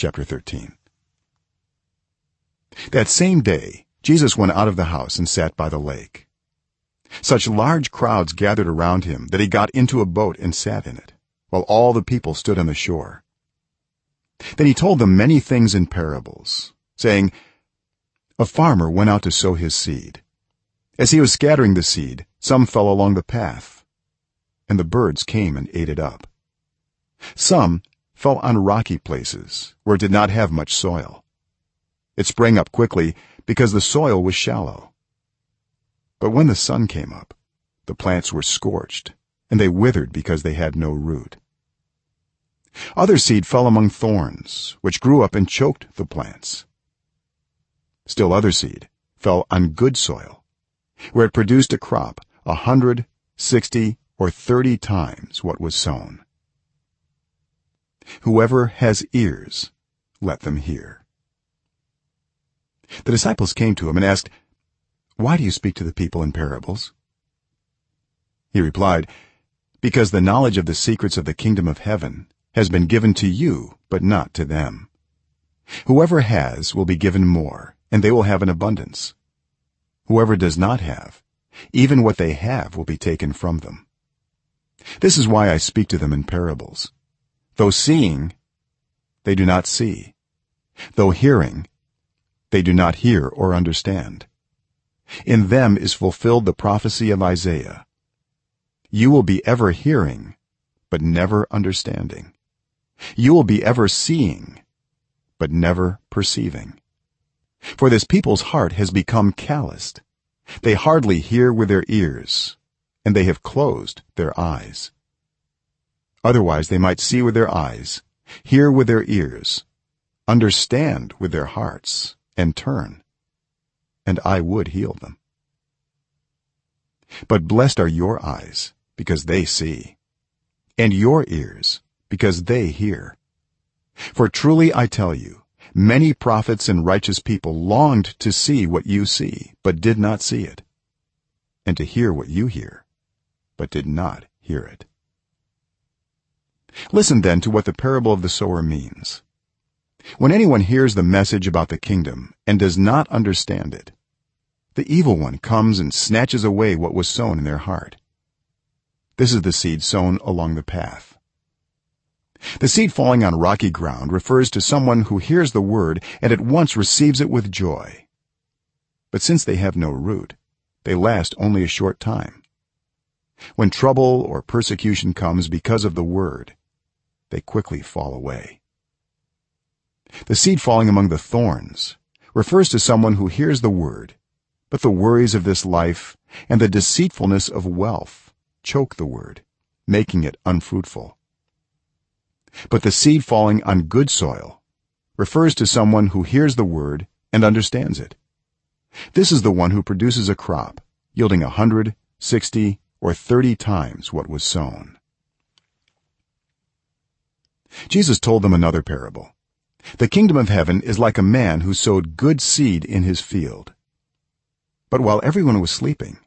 chapter 13 that same day jesus went out of the house and sat by the lake. Such large crowds gathered around him that he got into a boat and sat in it while all the people stood on the shore. Then he told them many things in parables saying a farmer went out to sow his seed. As he was scattering the seed some fell along the path and the birds came and ate it up. Some fell on rocky places where it did not have much soil. It sprang up quickly because the soil was shallow. But when the sun came up the plants were scorched and they withered because they had no root. Other seed fell among thorns which grew up and choked the plants. Still other seed fell on good soil where it produced a crop a hundred, sixty, or 30 times what was sown whoever has ears let them hear. The disciples came to him and asked why do you speak to the people in parables? He replied because the knowledge of the secrets of the kingdom of heaven has been given to you but not to them. Whoever has will be given more and they will have an abundance. Whoever does not have even what they have will be taken from them. This is why i speak to them in parables though seeing they do not see. Though hearing they do not hear or understand. In them is fulfilled the prophecy of isaiah. You will be ever hearing but never understanding. You will be ever seeing but never perceiving. For this people's heart has become calloused. They hardly hear with their ears and they have closed their eyes otherwise they might see with their eyes hear with their ears understand with their hearts and turn and i would heal them. But blessed are your eyes because they see and your ears because they hear. For truly i tell you many prophets and righteous people longed to see what you see but did not see it and to hear what you hear but did not hear it listen then to what the parable of the sower means. When anyone hears the message about the kingdom and does not understand it the evil one comes and snatches away what was sown in their heart. This is the seed sown along the path. The seed falling on rocky ground refers to someone who hears the word and at once receives it with joy. But since they have no root they last only a short time. When trouble or persecution comes because of the word they quickly fall away. The seed falling among the thorns refers to someone who hears the word but the worries of this life and the deceitfulness of wealth choke the word making it unfruitful. But the seed falling on good soil refers to someone who hears the word and understands it. This is the one who produces a crop yielding a 100 60 or 30 times what was sown jesus told them another parable. The kingdom of heaven is like a man who sowed good seed in his field. But while everyone was sleeping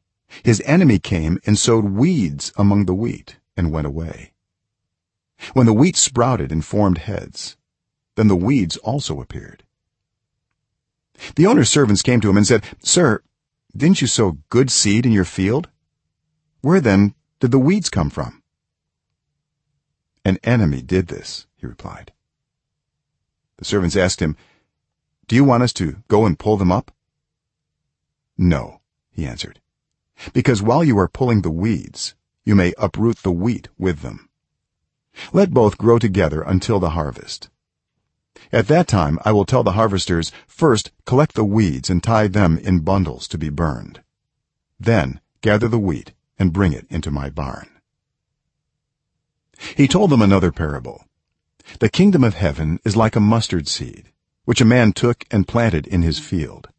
his enemy came and sowed weeds among the wheat and went away. When the wheat sprouted and formed heads then the weeds also appeared. The owner's servants came to him and said sir didn't you sow good seed in your field? Where then did the weeds come from an enemy did this he replied. The servants asked him do you want us to go and pull them up? No he answered because while you are pulling the weeds you may uproot the wheat with them. Let both grow together until the harvest. At that time i will tell the harvesters first collect the weeds and tie them in bundles to be burned. Then gather the wheat and bring it into my barn he told them another parable. The kingdom of heaven is like a mustard seed which a man took and planted in his field.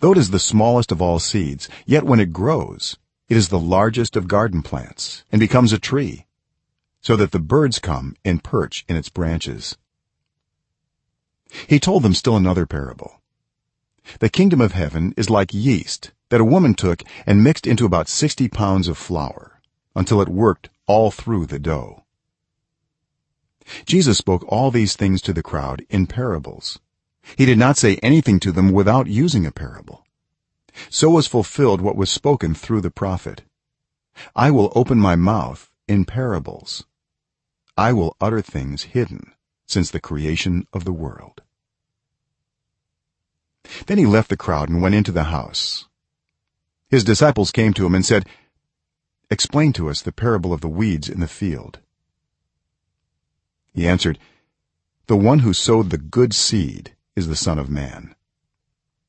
Though it is the smallest of all seeds yet when it grows it is the largest of garden plants and becomes a tree so that the birds come and perch in its branches. He told them still another parable. The kingdom of heaven is like yeast that a woman took and mixed into about 60 pounds of flour until it worked all through the dough. Jesus spoke all these things to the crowd in parables. He did not say anything to them without using a parable. So was fulfilled what was spoken through the prophet. I will open my mouth in parables. I will utter things hidden since the creation of the world. Then he left the crowd and went into the house. His disciples came to him and said explain to us the parable of the weeds in the field. He answered the one who sowed the good seed is the son of man.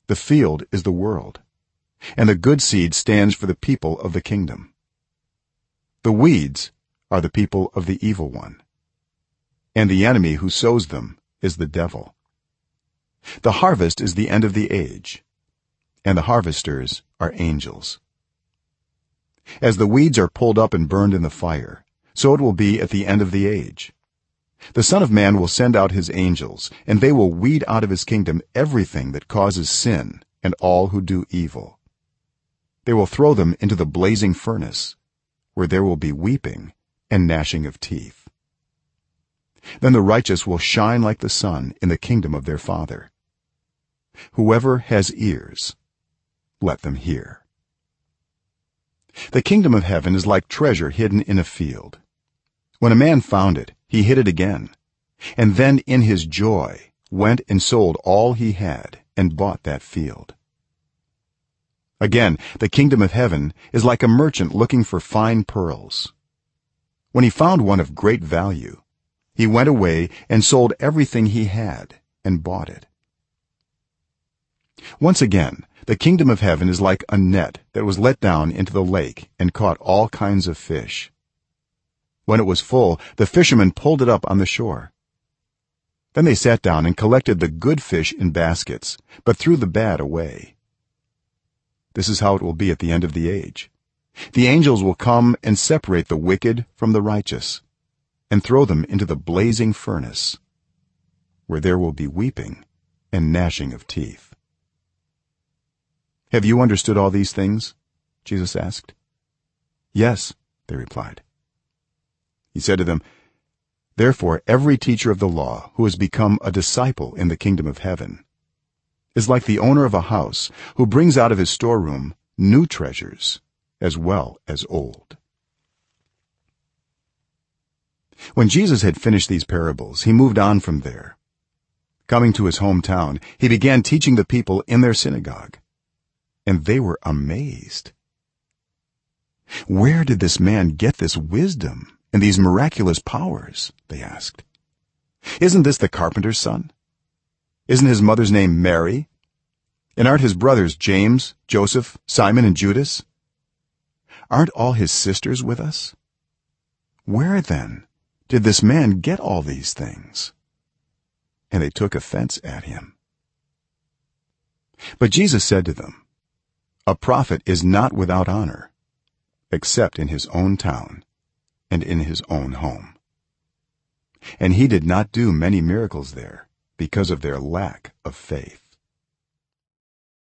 The field is the world and the good seed stands for the people of the kingdom. The weeds are the people of the evil one and the enemy who sows them is the devil. The harvest is the end of the age and the harvesters are angels as the weeds are pulled up and burned in the fire. So it will be at the end of the age. The son of man will send out his angels and they will weed out of his kingdom everything that causes sin and all who do evil. They will throw them into the blazing furnace where there will be weeping and gnashing of teeth. Then the righteous will shine like the sun in the kingdom of their father. Whoever has ears let them hear the kingdom of heaven is like treasure hidden in a field. When a man found it he hid it again and then in his joy went and sold all he had and bought that field. Again the kingdom of heaven is like a merchant looking for fine pearls. When he found one of great value he went away and sold everything he had and bought it. Once again the kingdom of heaven is like a net that was let down into the lake and caught all kinds of fish. When it was full the fishermen pulled it up on the shore. Then they sat down and collected the good fish in baskets but threw the bad away. This is how it will be at the end of the age. The angels will come and separate the wicked from the righteous and throw them into the blazing furnace where there will be weeping and gnashing of teeth have you understood all these things? Jesus asked. Yes they replied. He said to them therefore every teacher of the law who has become a disciple in the kingdom of heaven is like the owner of a house who brings out of his storeroom new treasures as well as old. When jesus had finished these parables he moved on from there. Coming to his hometown he began teaching the people in their synagogue and they were amazed. Where did this man get this wisdom and these miraculous powers? They asked. Isn't this the carpenter's son? Isn't his mother's name mary? And aren't his brothers james joseph simon and judas? Aren't all his sisters with us? Where then did this man get all these things? And they took offense at him. But jesus said to them a prophet is not without honor except in his own town and in his own home. And he did not do many miracles there because of their lack of faith